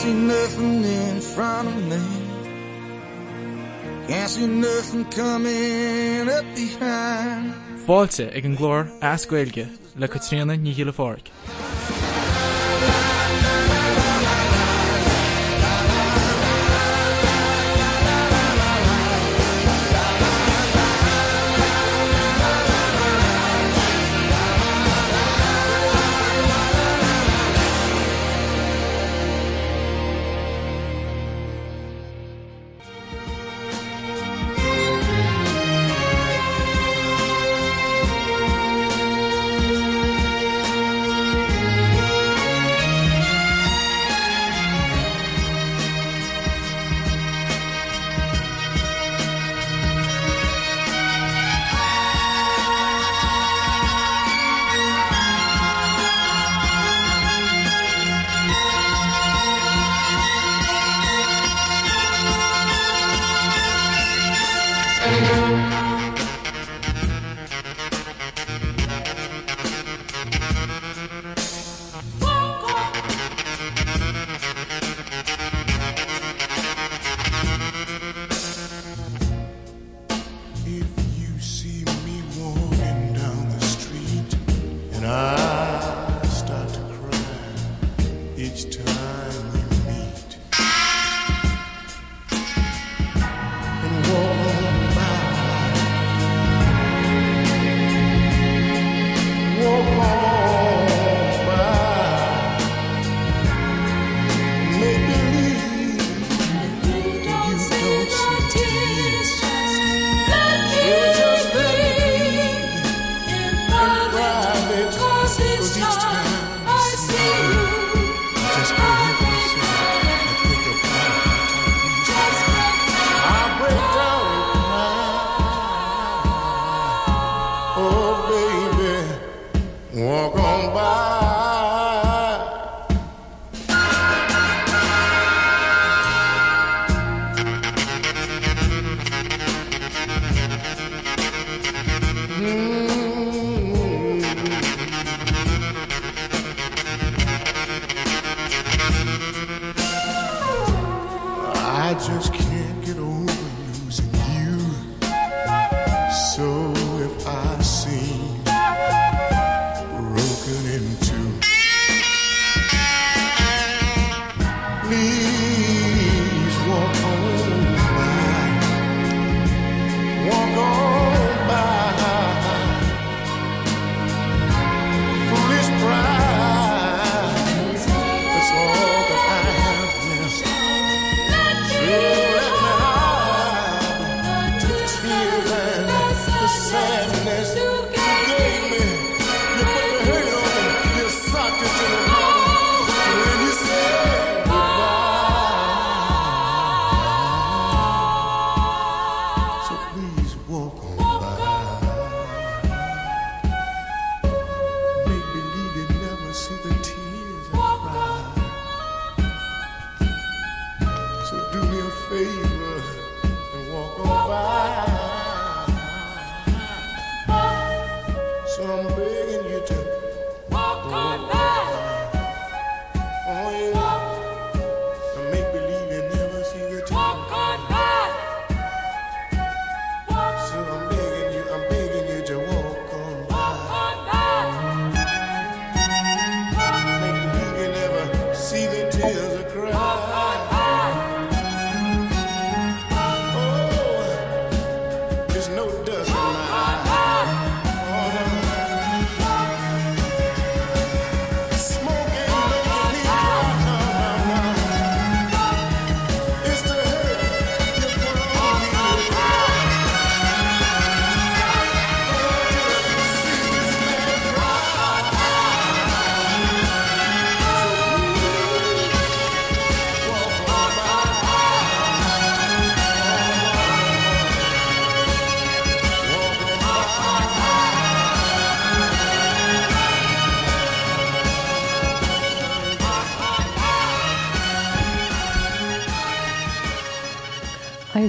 see nothing in front of me. Can't see nothing coming up behind. Fáilte ag an glór ascuilge le Caítríona ní hiile fáric.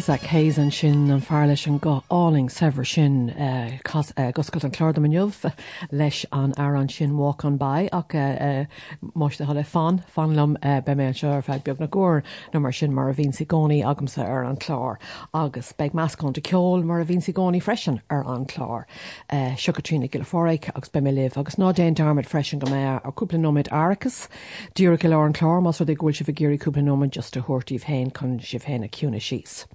Isaac Hayes an sin an fear leis an go áling sever sin uh, goscail an chlár am jobh leis an ar an sin Walk On By ach uh, máiste le fan fanlam be mé seo feid beag na ggóir nó mar sin mar a vín si gcóí agamsa ar an chlár. Agus beag meascán de ceol mar a vín si gcóí freisin ar an chlár. Sugartrína gile fóric agus be mé agus ná déon darmid freisin go mé arúpla nóid arachas dúra go le an chlár ru d ghúil si bh géirí cúpla nóid just a thuirtíh féin chun si féinna cúna síos.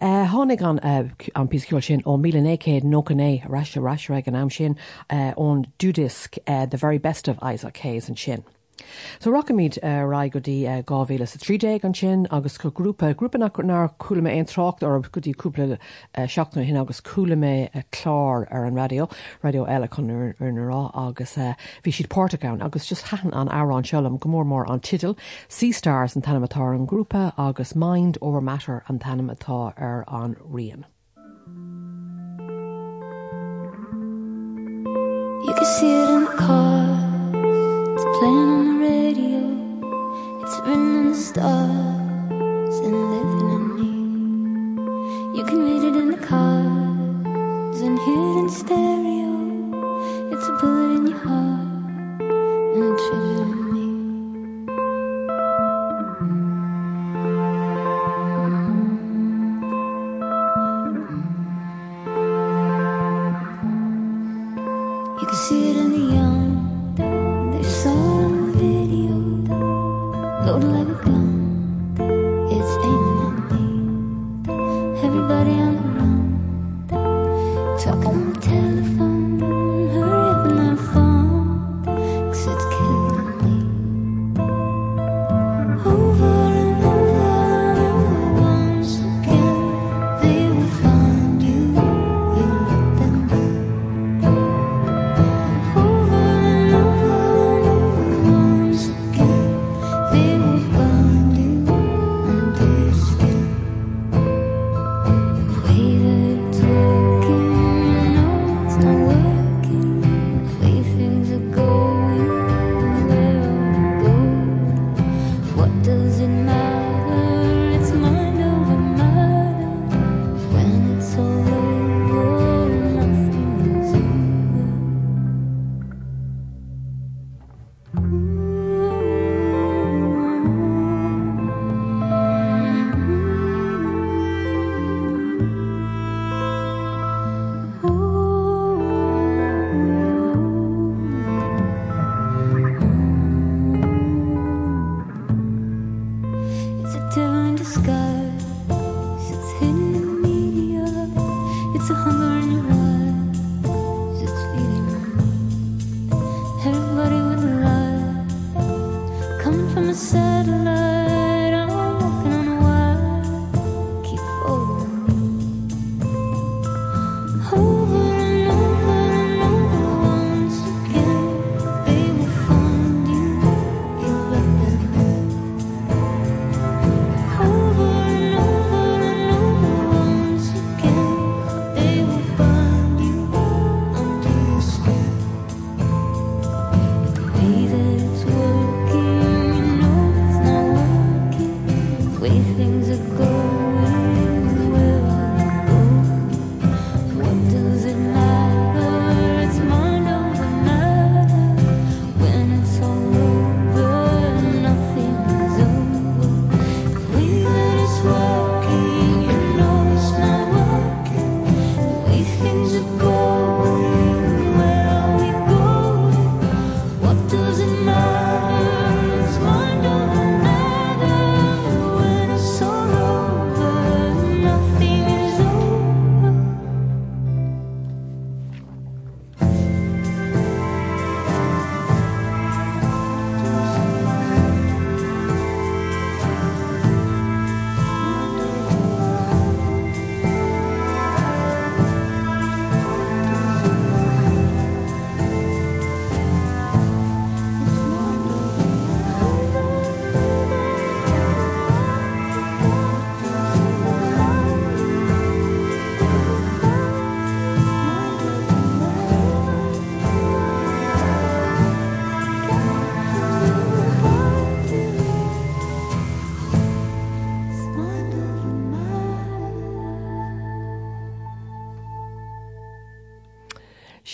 Uh, Honnig an uh, an pisiciúil sin ó mí écéad nócané reise reisre an am sin uh, ón dúdisc the very best of Isaac Hayes an sin. So Rockhamíd uh, ra go dtí uh, gáhíle sa trídé an sin agus go grúpa grúpa nar coolime ein trocht ar gotí cúpla uh, seachna hin agus coolime chlár ar an radio radio eile chun rá agus bhí siad Portán agus just haan an árán selam gomórmór an titil Seastars an tanimetá an grúpa agus mind over matter an tanimetá ar an rian. You can see stars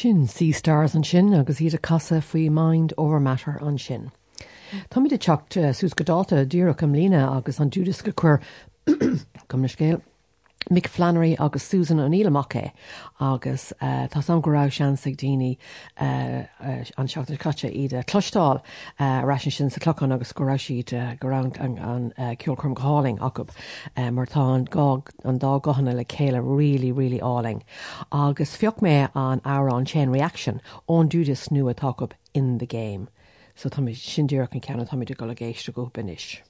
Sin Sea Stars an sin agus iad a casa faoi mind over matter an sin. Tá de techt uh, sús godáta dúach am lína agus an dúdas go chuir na scéil. Mick Flannery agus Susan O'Neilach é agus uh, tá an gorá sean sig daoine uh, uh, an seachtar catte iad a clostáil uh, rasin sin sa clochan agus gorá siad uh, go an, an, an uh, ceolcurm háling acu uh, mar tá an dá gohanna le chéile ri agus mé an ára an chain reaction ón dúdas nu atá in the game. So tá sin dúach an ceanna tá go le géiste go benis.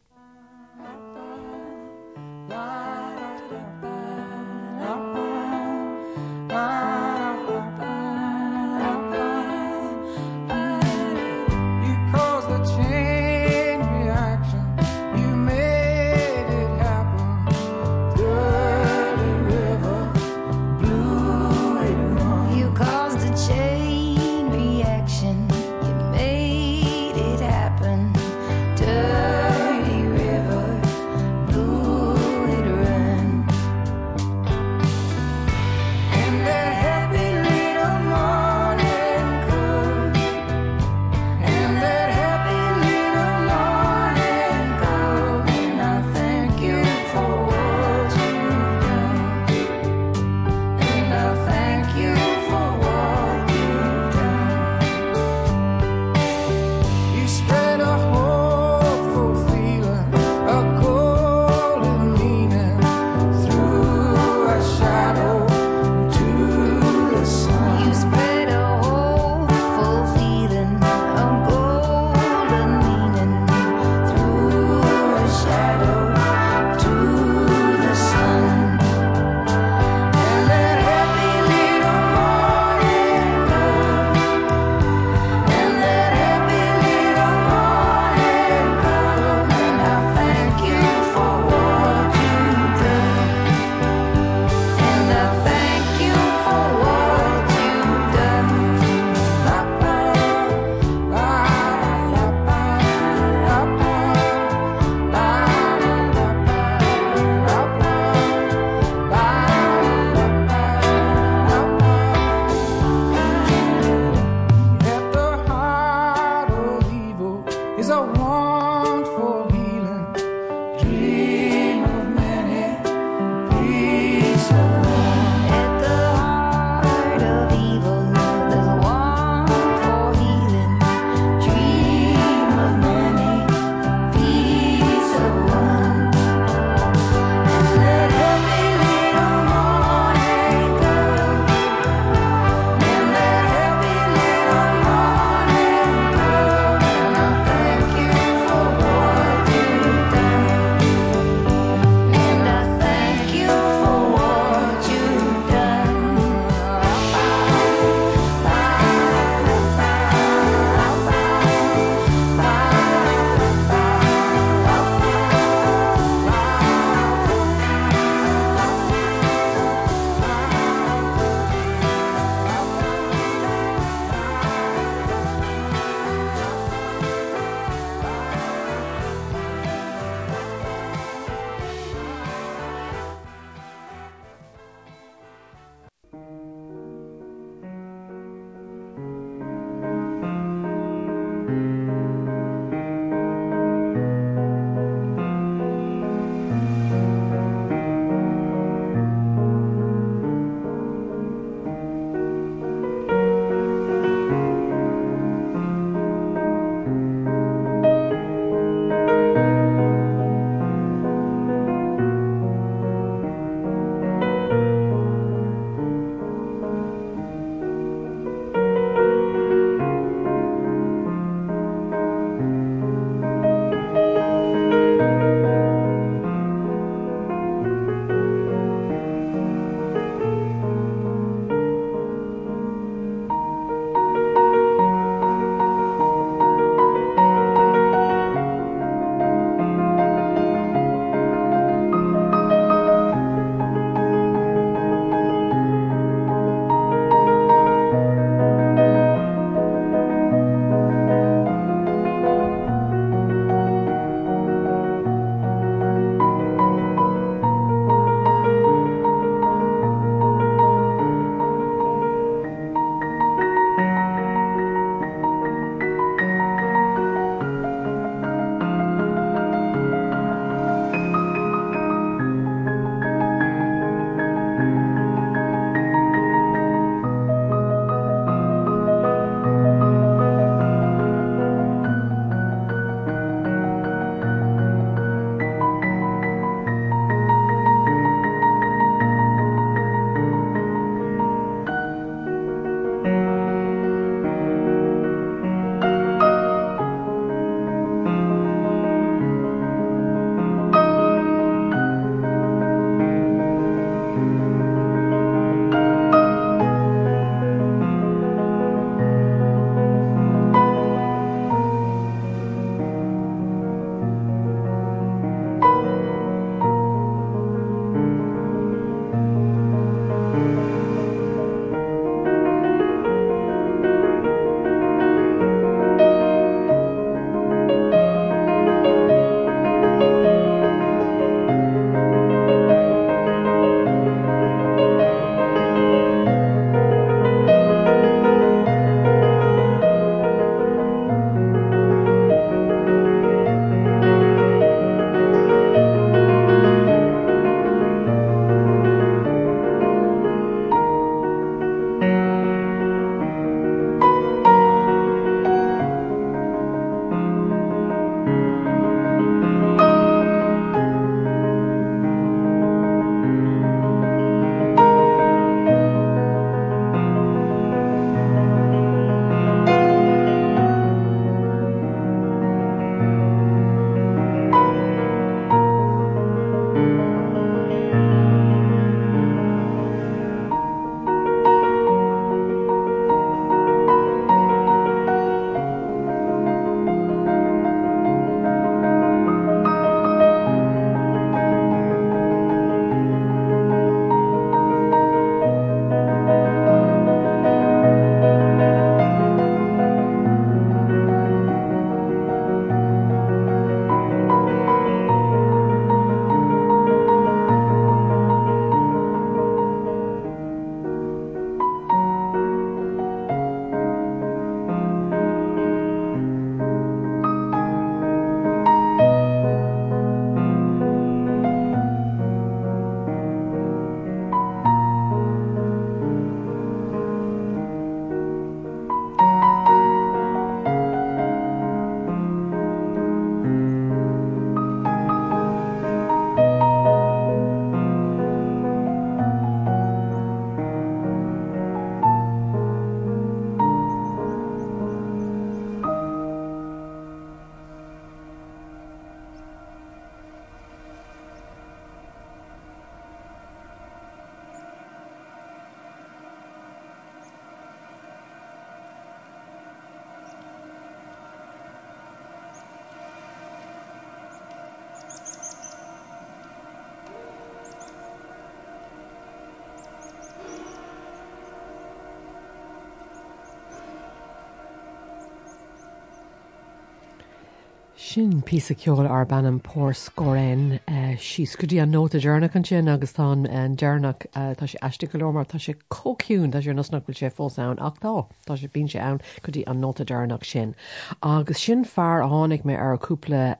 Sin pí ceol ar bannam pór scóréin sí scudí an nóta dearnach an sin agus tá an dearnach eh, tá sé eiste golómar tá sé cóciún tá sé nasnach bhil sé fósán ach tá tá sé bín sé ann chutí an nóta dearnach sin. agus sin fear a tháinig mé ar cúpla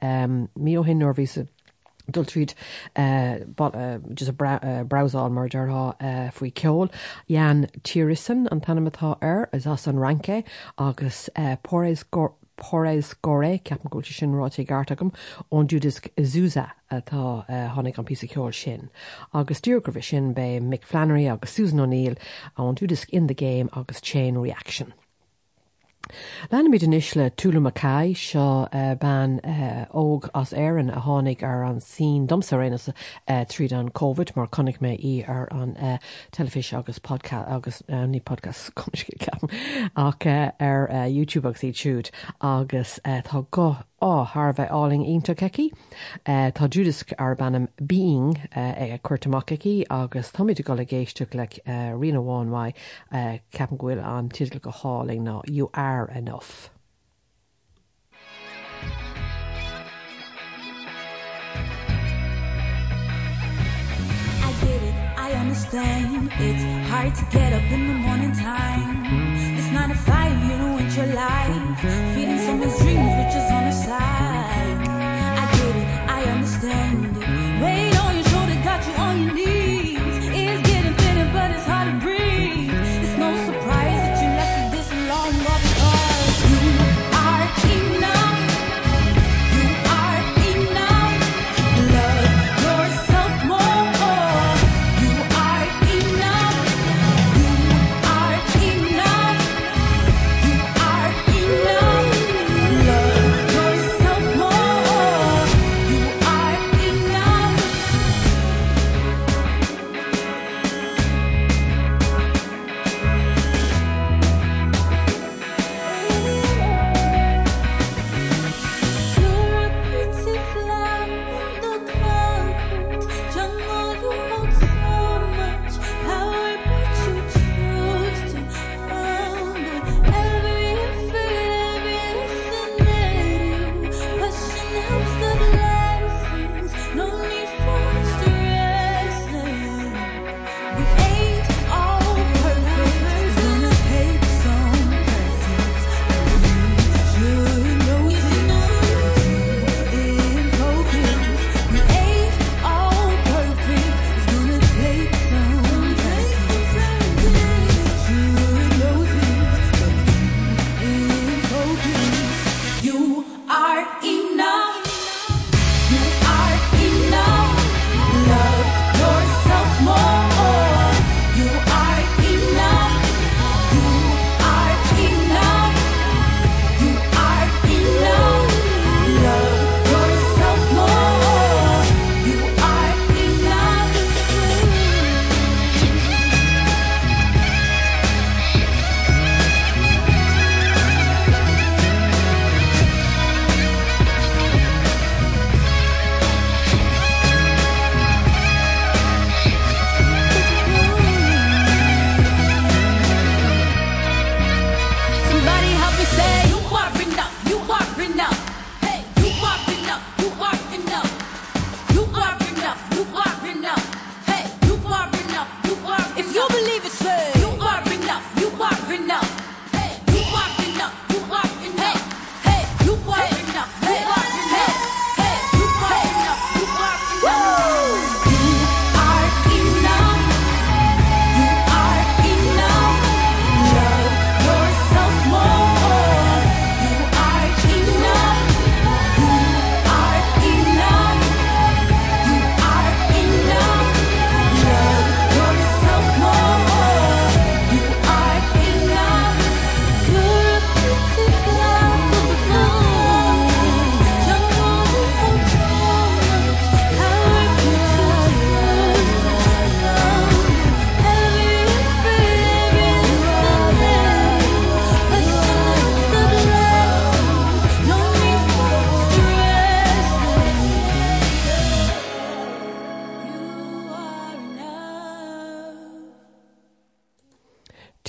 míohin nó ví dul tríd just a braáil mar deartha faoi ceol. Jan tíirisan an tanimetá ar is as an ranke agus póréis póréis goré ceapan goil sin rátí gartagam ón dúdas zúsa atá tháinig an pí ceol sin. Agus dúrgrah sin be Mick Flannery agus Susan O'Neill an dúdas in the game agus chain reaction. Lena míid an isle túla Macai seo uh, ban uh, óg as éan a tháinig ar an sin domsa rénas uh, tríd an COVID mar connic mé í ar an uh, telefis agus podcast agus uh, ní podcast ceam ach uh, ar uh, YouTube agus í siúd agus uh, tá go á Harbheith áling ínta ceici. Uh, tá Judas ar bannam bíing uh, ag cuairtamachí agus thoid go le géisteach le uh, uh, ceapan ghfuil an tiidir go háling ná you are enough. It's hard to get up in the morning time. It's not a fight, you don't want your life. Feeding someone's dreams, which is on the side.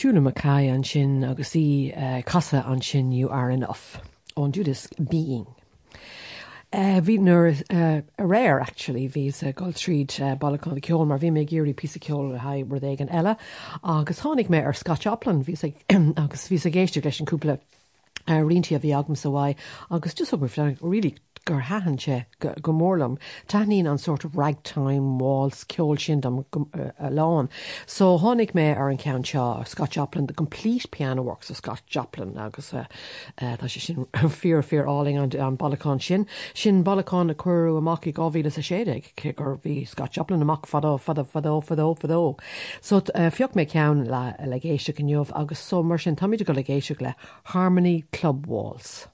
Túla Macai an sin agus í uh, casa an sin you are enough ón Judas being. Bhí nuair a réir actually hís Street uh, ballachán ceol mar bhí mé géirí pí ceol a ha ru an eile agus tháinig mé ar ví agus ví a géiste leis an cúpla rintí a bhí agam sa bhaid agus just over ri gur hahanse go mórlam taín an sort of ragtime walls ceol sin am uh, a lán. So tháinig mé ar an cean seo Scott Joplin the complete piano works of Scott Joplin agus uh, uh, tá sé sin fear fear áling an, an ballachán sin sin ballachán a chuú amach gáhíle a séideig gur bhí Scott Joplin amach fadó fadó fadó fadó fadó. So uh, fiocht mé cean le le géise gniuh agus so mar sin tamid go le géise le Harmony Club Waltz.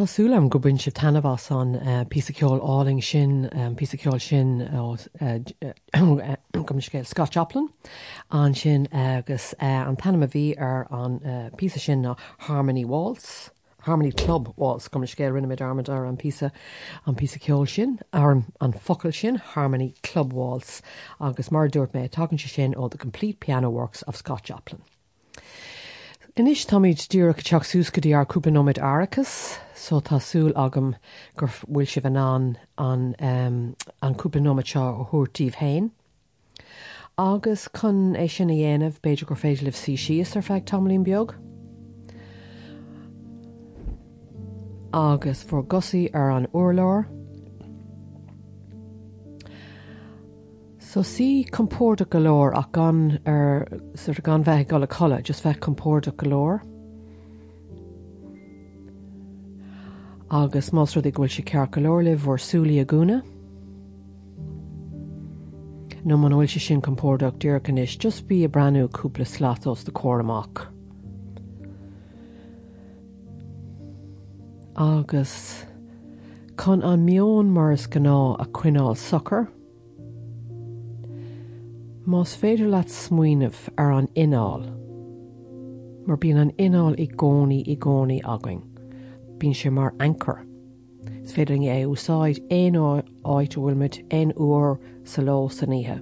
Tásúla am go buinn si tanmh san uh, pí ceol áling sin um, pí ceol sin ó gom scéil Scott Joplin an sin agus uh, an tanama bhí ar an uh, pí sin ná Harmony Waltz. Harmony Club was gom scéil rinne mid armad ar an pí an pí ceol sin ar an focail sin Harmony Club Waltz agus mar dúirt mé tagann se sin ó the Complete Piano Works of Scott Joplin. Inis táid dúra go teach sús go dtí ar cúpanóid arachas, so tásúil agam gur bhfuil si bhan an um, an cúpanóid seo ó thuirtíomh hain. Agus chun é sin na dhéanamh beidir gur féidir leh sí sios ar feid tamlín beag. Agus for gosaí ar an uorlór, So sí compórda golóir ach gan ar sur gan bheith go le cholle, just bheith compórda golóir. Agus más rud ghfuil si cear golóirlih bhór súlí a gúna. nó man bhfuil se sin compórdaach dúircanis just bí a breú cúpla slátos de choramach. Agus chun an mion mars gná a cuiáil soccer, Más féidir leat smuoineh ar an ináil, mar bíon an ináil i gcónaí i gcónaí againg, bín sé mar anchor. Is féidir é úsáid éon áit bhfuilmid éon uair sa lá san ihe.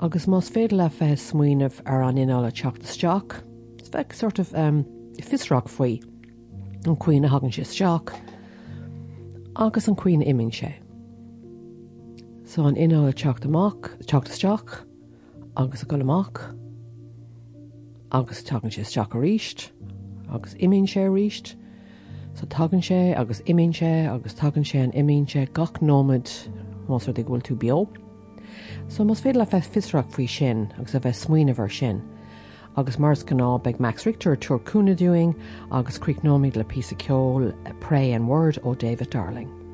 Agus más féidir le fé smuoineh ar an ináil a teachtasteach, s bheith sort of um, fisrach faoi an cuioine hagann sé teach, agus an cuioine iming sé. So an ináil teach amach teachtasteach agus a go amach agus tugann sé teach a ríist agus imín sé ríist, so tugann sé agus imín sé agus tugann sé an imín sé gach nóid más d bhfuil tú bio. So mas féad le bheith fisraach faoi sin agus a bheith smuoine bhar sin. agus mars gná beag Max Richter tuaircúna doing agus críicnóid le pí ceol Pray and Word ó David Darling.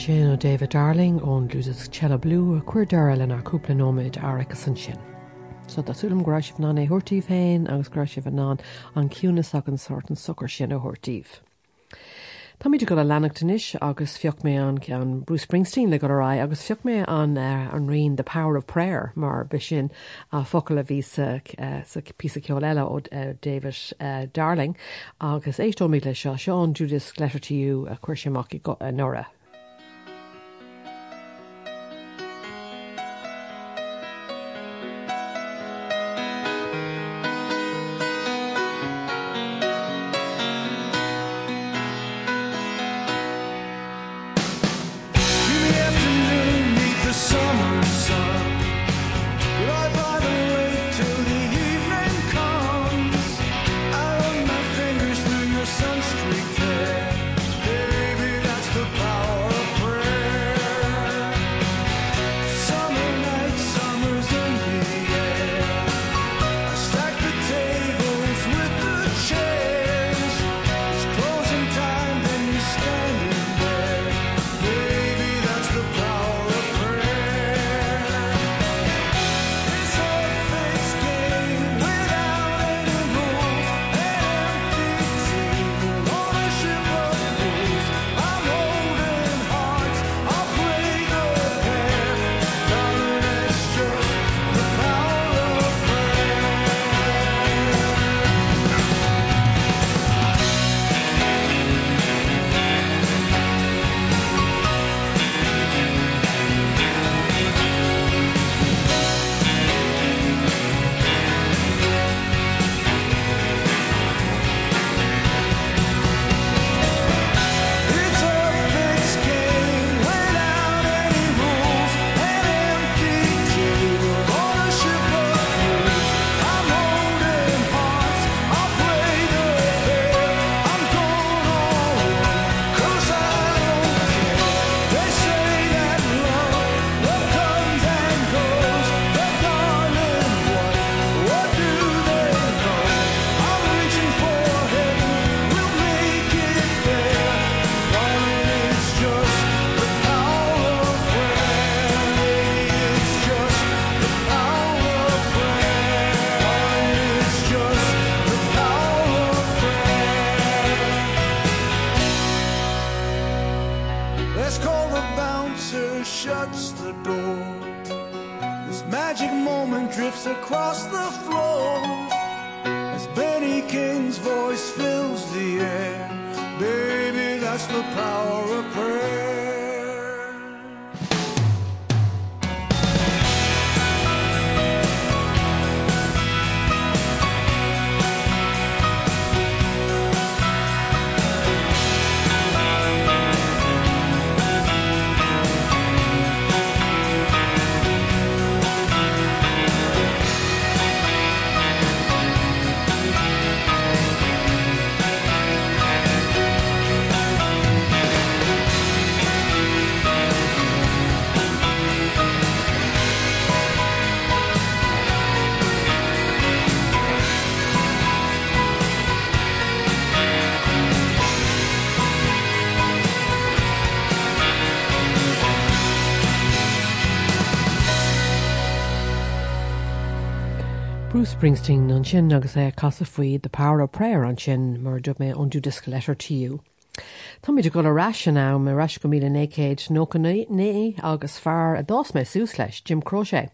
Sin ó David Darling ón lúdas Cello Blue a chuir deil in ar cúpla nóid áchas an sin. So Tásúlam gráisih ná é thuirtíh féin agus gráisih an ná an ciúnas ag an sort an sucr sin a thuirtíh. Tá míidir go le lenachtanis agus fiocht mé an cean Bruce Springsteen le go rá agus fiocht mé an uh, an rion the power of prayer mar be sin a focail a ví sa pí ceol eile ó David Darling agus éistó mí lei seo seán Judas Lettertíú a chuir semach uh, Springsteen an sin agus é casa faoi the power of prayer an sin mar dub mé an Judas letter to you. Tá míidir go aráis ná me ras go míle nécéid nó né agus fear a dás mé sús leis Jim Croce.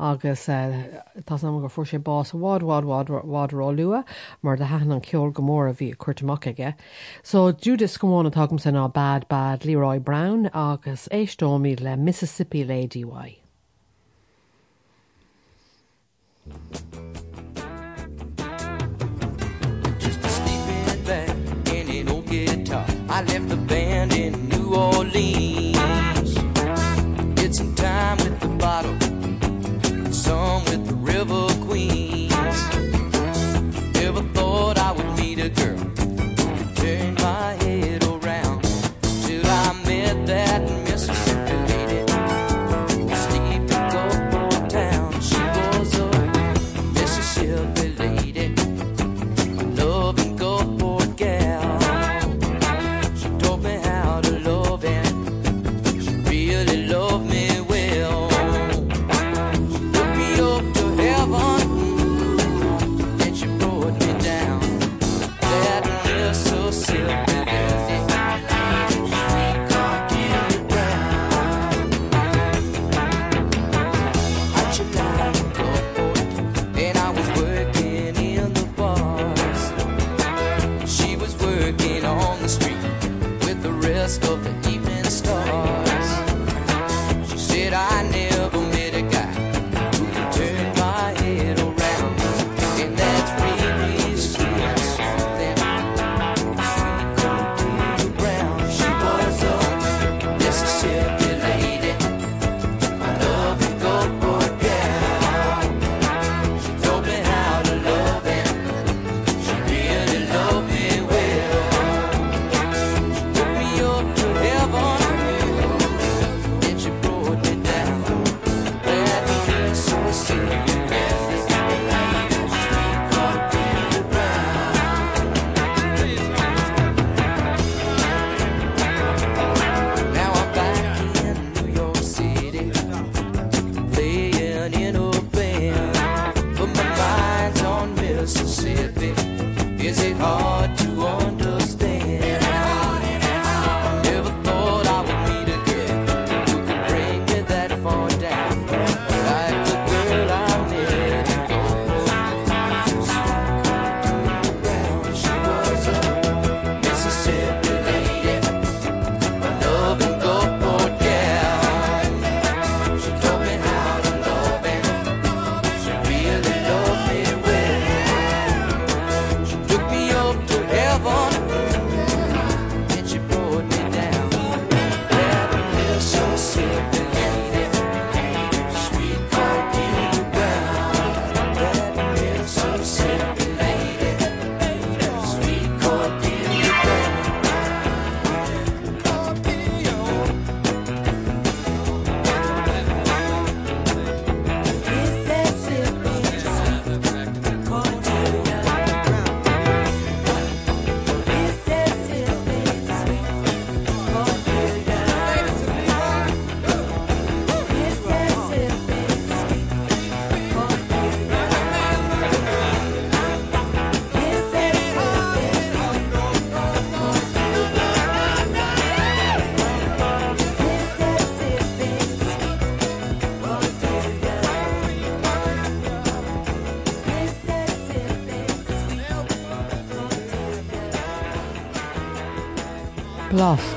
agus uh, tá am go fu sé bás bhád lua mar de haan an ceol gomór a bhí chuirtamach aige. So Judas gomháin atagm san ná bad bad Leroy Brown agus éistóí le Mississippi Lady Y. Orleans. Did some time with the bottle,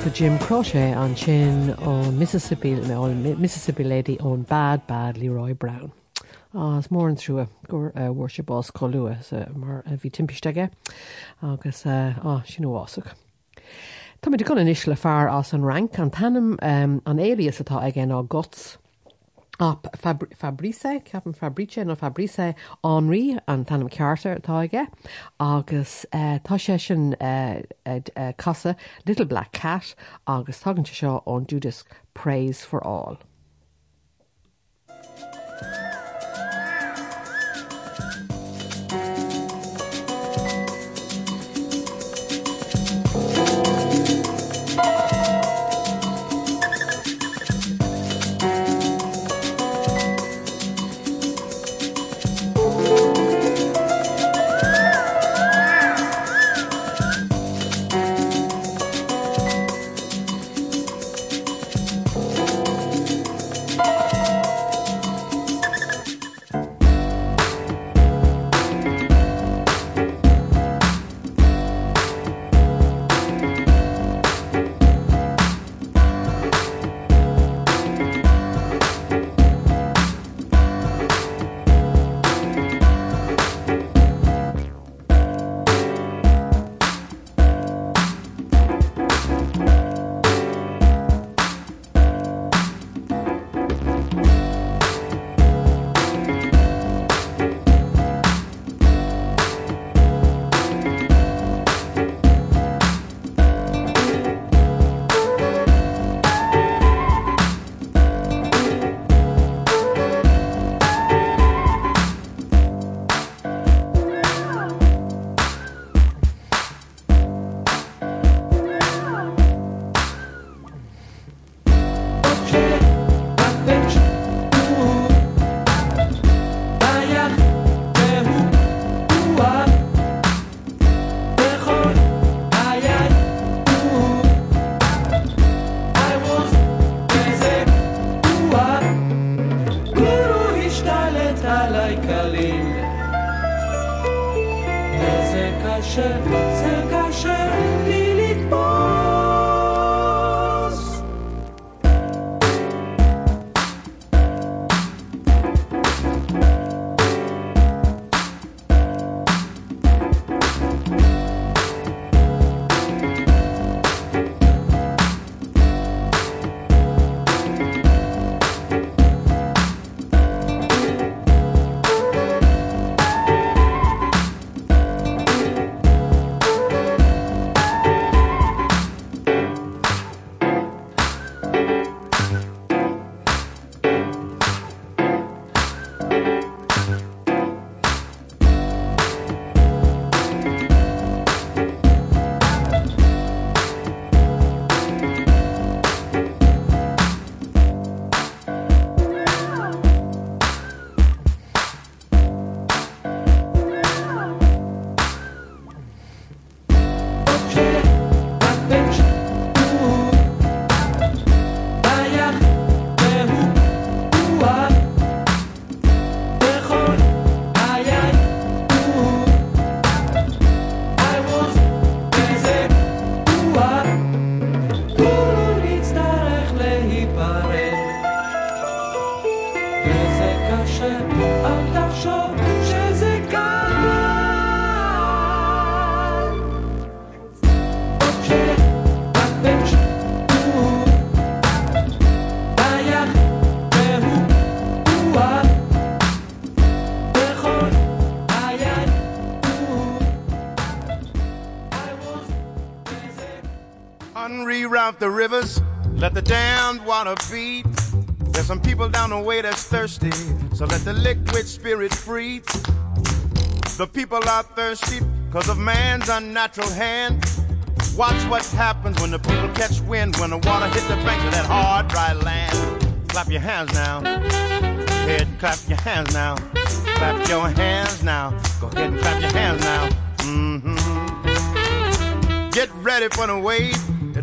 go Jim Croce an sin ó Mississippi Mississippi Lady ón bad bad Leroy Brown. As mór an trúa gur bhhuiirsebás ball mar a uh, bhí uh, timppisteige agus uh, ah, sin óásach. Tá mé gon isis le fear as an rank an tanm um, an élias atá ag again á gots ap Fabrice ceapan Fabrice nó Fabrice anrí an tanm ceartar atáige agus tá sé sin casa Little Black Cat agus tugann seo ón Judas Praise for all. Unreroute the rivers, let the damned water beat. There's some people down the way that's thirsty, so let the liquid spirit free. The people are thirsty because of man's unnatural hand. Watch what happens when the people catch wind, when the water hits the banks of that hard, dry land. Clap your hands now. And clap your hands now. Clap your hands now. Go ahead and clap your hands now. mm -hmm. Get ready for the wave.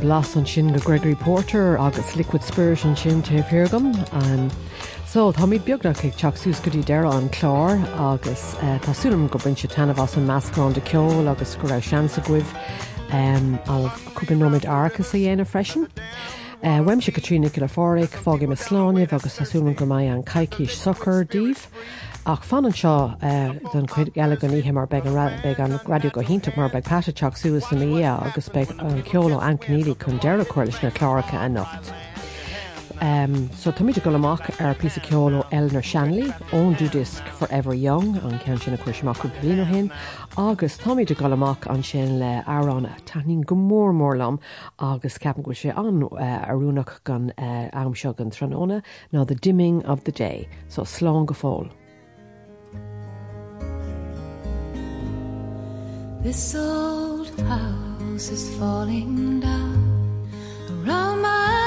Blas an sin go Gregory Porter agus liquid spirit an sin te firgam an So Tá beagnach ag teachsús gotí deire an chlár agus tásúlam go brin se tanmh an meascán de ceol agus go raibh seansa goibh aúpanóid arcas a dhéana freisin. Uh, Weim se Caítríona go le fáric fágé me sláineh agus asúlan go maiid an caiiciis soccer díh. Ach fan an seo uh, don chuid eile go níthe mar be an ra- beag an radio go hinnta mar beag patateach suasas na í agus be an ceoló an cníí chun deire chuirlis na chláracha a nocht. Um, so tá míidir go amach ar pí ceoló Elnar Shanley ón do disc Forever Young an cean sin na chuirseach go blino hin, agus táíidir go amach an sin le árán tanín go mór mórlam agus ceapan go sé an uh, arúnach gan uh, amseo an tróna ná the dimming of the day, so slán go fáil. This old house is falling down. Around my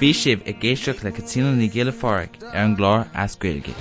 Bhí sibh i ggéisteach le catílan na ggéile fáric ar an gláir ascuilge.